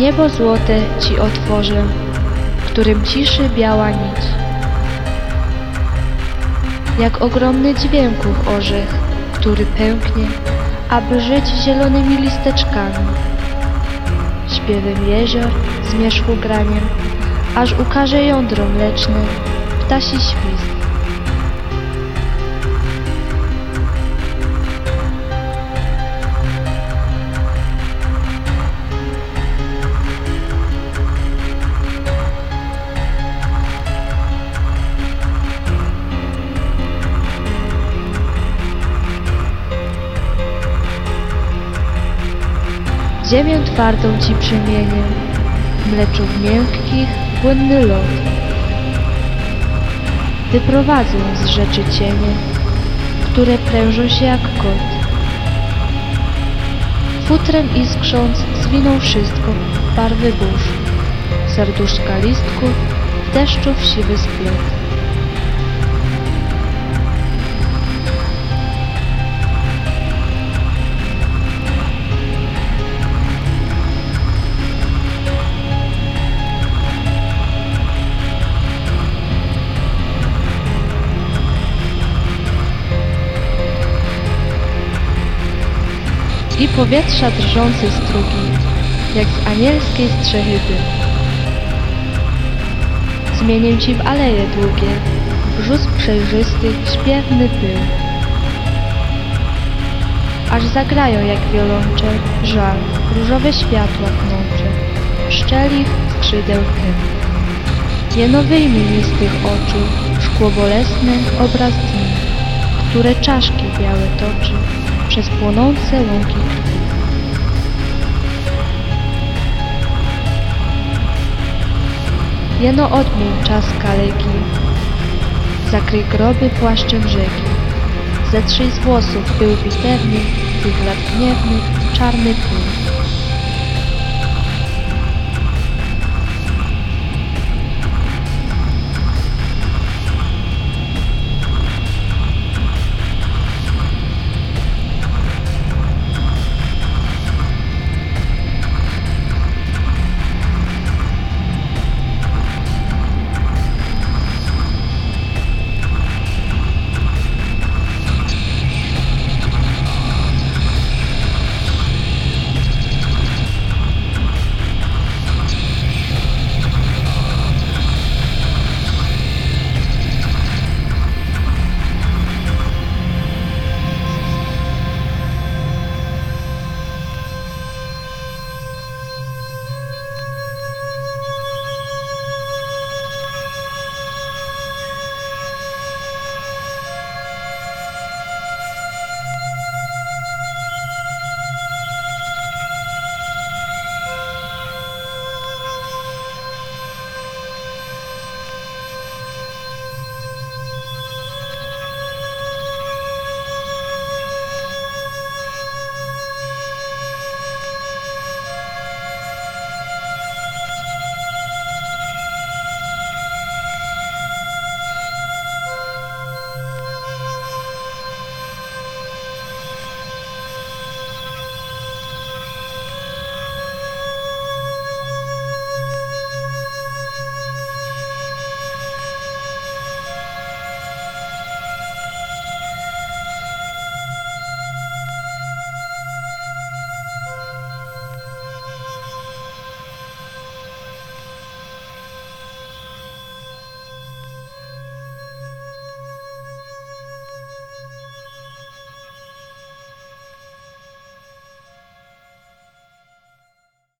Niebo złote ci otworzę, którym ciszy biała nić. Jak ogromny dźwięków orzech, który pęknie, aby żyć zielonymi listeczkami. Śpiewem jezior, zmierzchu graniem, aż ukaże jądro mleczne, ptasi świst. Ziemię twardą ci przemienię, mleczów miękkich płynny lot. Wyprowadzę z rzeczy cienie, które prężą się jak kot. Futrem iskrząc zwiną wszystko barwy burz, serduszka listków, w deszczów siwy splet. Powietrza drżący strugi, jak z anielskiej strzechy dym. Zmienię ci w aleje długie, brzus przejrzysty, śpiewny pył. Aż zagrają jak wiolonczel, żal, różowe światła pnącze, szczeli skrzydeł hymn. Jeno wyjmij mi z tych oczu szkło bolesne, obraz dni, które czaszki białe toczy przez płonące łąki Jeno odmień czas kaleki, zakryj groby płaszczem rzeki, zetrzyj z włosów pył bitewny, tych lat czarny pył.